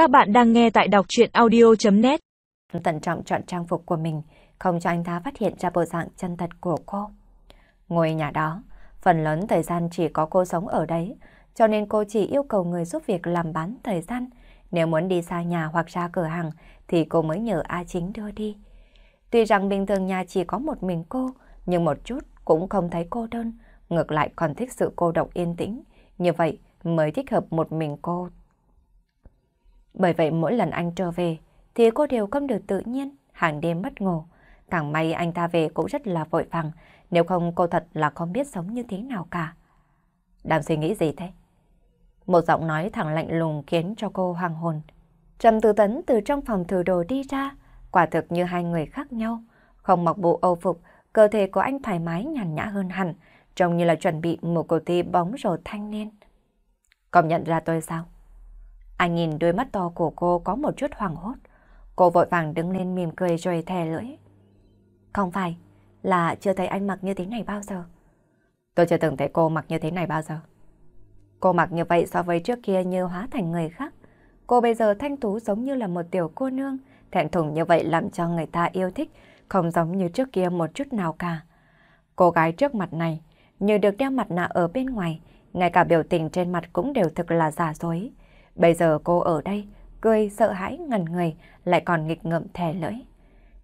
Các bạn đang nghe tại đọc chuyện audio.net Tận trọng chọn trang phục của mình, không cho anh ta phát hiện ra bộ dạng chân thật của cô. Ngôi nhà đó, phần lớn thời gian chỉ có cô sống ở đấy, cho nên cô chỉ yêu cầu người giúp việc làm bán thời gian. Nếu muốn đi xa nhà hoặc ra cửa hàng thì cô mới nhờ A Chính đưa đi. Tuy rằng bình thường nhà chỉ có một mình cô, nhưng một chút cũng không thấy cô đơn, ngược lại còn thích sự cô độc yên tĩnh. Như vậy mới thích hợp một mình cô bởi vậy mỗi lần anh trở về thì cô đều không được tự nhiên, hàng đêm mất ngủ. Càng may anh ta về cũng rất là vội vàng, nếu không cô thật là không biết sống như thế nào cả. Đang suy nghĩ gì thế? Một giọng nói thẳng lạnh lùng khiến cho cô hoàng hồn. Trầm Tư Tấn từ trong phòng thử đồ đi ra, quả thực như hai người khác nhau. Không mặc bộ âu phục, cơ thể của anh thoải mái nhàn nhã hơn hẳn, trông như là chuẩn bị một cuộc thi bóng rổ thanh niên. Công nhận ra tôi sao? Anh nhìn đôi mắt to của cô có một chút hoảng hốt. Cô vội vàng đứng lên mỉm cười rồi thè lưỡi. Không phải, là chưa thấy anh mặc như thế này bao giờ. Tôi chưa từng thấy cô mặc như thế này bao giờ. Cô mặc như vậy so với trước kia như hóa thành người khác. Cô bây giờ thanh tú giống như là một tiểu cô nương, thẹn thùng như vậy làm cho người ta yêu thích, không giống như trước kia một chút nào cả. Cô gái trước mặt này, như được đeo mặt nạ ở bên ngoài, ngay cả biểu tình trên mặt cũng đều thực là giả dối. Bây giờ cô ở đây, cười sợ hãi ngần người, lại còn nghịch ngợm thẻ lưỡi.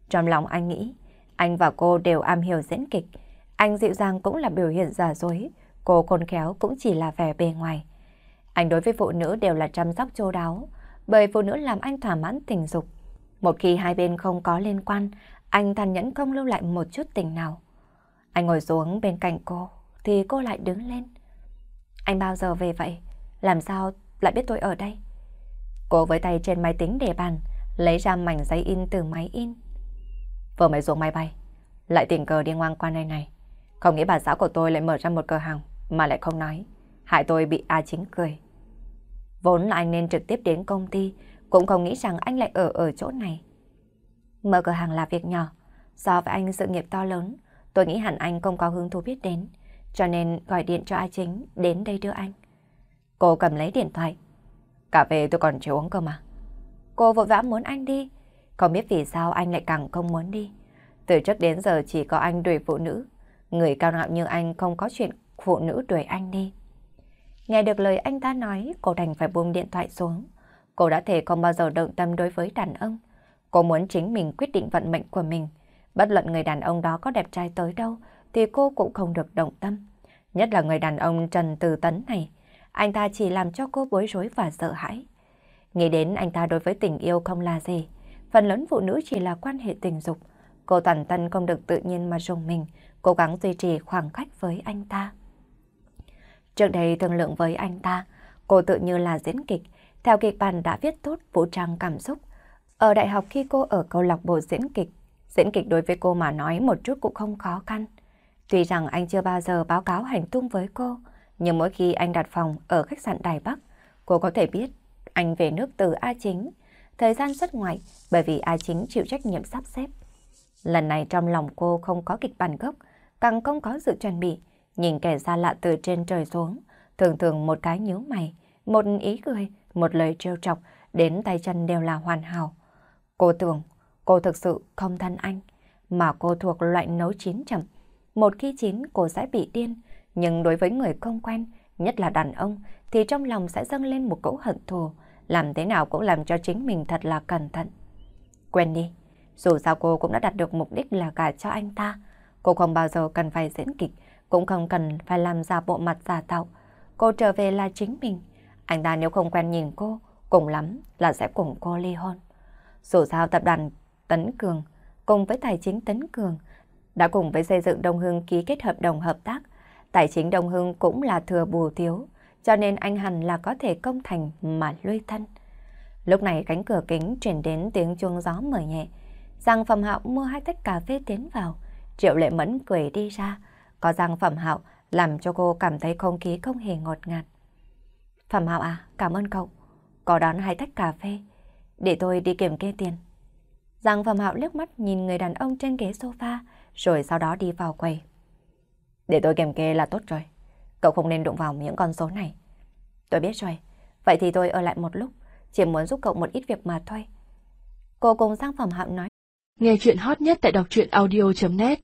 Trong lòng anh nghĩ, anh và cô đều am hiểu diễn kịch. Anh dịu dàng cũng là biểu hiện giả dối, cô khôn khéo cũng chỉ là vẻ bề ngoài. Anh đối với phụ nữ đều là chăm sóc chu đáo, bởi phụ nữ làm anh thỏa mãn tình dục. Một khi hai bên không có liên quan, anh tàn nhẫn không lưu lại một chút tình nào. Anh ngồi xuống bên cạnh cô, thì cô lại đứng lên. Anh bao giờ về vậy? Làm sao lại biết tôi ở đây. Cô với tay trên máy tính để bàn, lấy ra mảnh giấy in từ máy in. Vừa mới xuống máy bay, lại tình cờ đi ngang qua nơi này. Không nghĩ bà xã của tôi lại mở ra một cửa hàng mà lại không nói. Hại tôi bị A Chính cười. Vốn là anh nên trực tiếp đến công ty, cũng không nghĩ rằng anh lại ở ở chỗ này. Mở cửa hàng là việc nhỏ, so với anh sự nghiệp to lớn, tôi nghĩ hẳn anh không có hứng thú biết đến, cho nên gọi điện cho A Chính đến đây đưa anh. Cô cầm lấy điện thoại. Cà phê tôi còn chưa uống cơ mà. Cô vội vã muốn anh đi. Không biết vì sao anh lại càng không muốn đi. Từ trước đến giờ chỉ có anh đuổi phụ nữ. Người cao ngạo như anh không có chuyện phụ nữ đuổi anh đi. Nghe được lời anh ta nói, cô đành phải buông điện thoại xuống. Cô đã thể không bao giờ động tâm đối với đàn ông. Cô muốn chính mình quyết định vận mệnh của mình. Bất luận người đàn ông đó có đẹp trai tới đâu, thì cô cũng không được động tâm. Nhất là người đàn ông Trần Từ Tấn này anh ta chỉ làm cho cô bối rối và sợ hãi. Nghĩ đến anh ta đối với tình yêu không là gì, phần lớn phụ nữ chỉ là quan hệ tình dục. Cô toàn thân không được tự nhiên mà dùng mình, cố gắng duy trì khoảng cách với anh ta. Trước đây thương lượng với anh ta, cô tự như là diễn kịch, theo kịch bản đã viết tốt vũ trang cảm xúc. Ở đại học khi cô ở câu lạc bộ diễn kịch, diễn kịch đối với cô mà nói một chút cũng không khó khăn. Tuy rằng anh chưa bao giờ báo cáo hành tung với cô, nhưng mỗi khi anh đặt phòng ở khách sạn Đài Bắc, cô có thể biết anh về nước từ A Chính. Thời gian xuất ngoại bởi vì A Chính chịu trách nhiệm sắp xếp. Lần này trong lòng cô không có kịch bản gốc, càng không có sự chuẩn bị. Nhìn kẻ xa lạ từ trên trời xuống, thường thường một cái nhíu mày, một ý cười, một lời trêu chọc, đến tay chân đều là hoàn hảo. Cô tưởng cô thực sự không thân anh, mà cô thuộc loại nấu chín chậm. Một khi chín cô sẽ bị điên, nhưng đối với người không quen, nhất là đàn ông, thì trong lòng sẽ dâng lên một cỗ hận thù, làm thế nào cũng làm cho chính mình thật là cẩn thận. Quên đi, dù sao cô cũng đã đạt được mục đích là gả cho anh ta. Cô không bao giờ cần phải diễn kịch, cũng không cần phải làm giả bộ mặt giả tạo. Cô trở về là chính mình. Anh ta nếu không quen nhìn cô, cùng lắm là sẽ cùng cô ly hôn. Dù sao tập đoàn Tấn Cường cùng với tài chính Tấn Cường đã cùng với xây dựng Đông Hưng ký kết hợp đồng hợp tác Tài chính Đông Hưng cũng là thừa bù thiếu, cho nên anh hẳn là có thể công thành mà lui thân. Lúc này cánh cửa kính chuyển đến tiếng chuông gió mở nhẹ. Giang Phẩm Hạo mua hai tách cà phê tiến vào. Triệu Lệ Mẫn cười đi ra. Có Giang Phẩm Hạo làm cho cô cảm thấy không khí không hề ngọt ngạt. Phẩm Hạo à, cảm ơn cậu. Có đón hai tách cà phê. Để tôi đi kiểm kê tiền. Giang Phẩm Hạo liếc mắt nhìn người đàn ông trên ghế sofa, rồi sau đó đi vào quầy. Để tôi kiểm kê là tốt rồi. Cậu không nên đụng vào những con số này. Tôi biết rồi. Vậy thì tôi ở lại một lúc. chỉ muốn giúp cậu một ít việc mà thôi. Cô cùng sang phòng hạm nói. Nghe chuyện hot nhất tại đọc truyện audio.net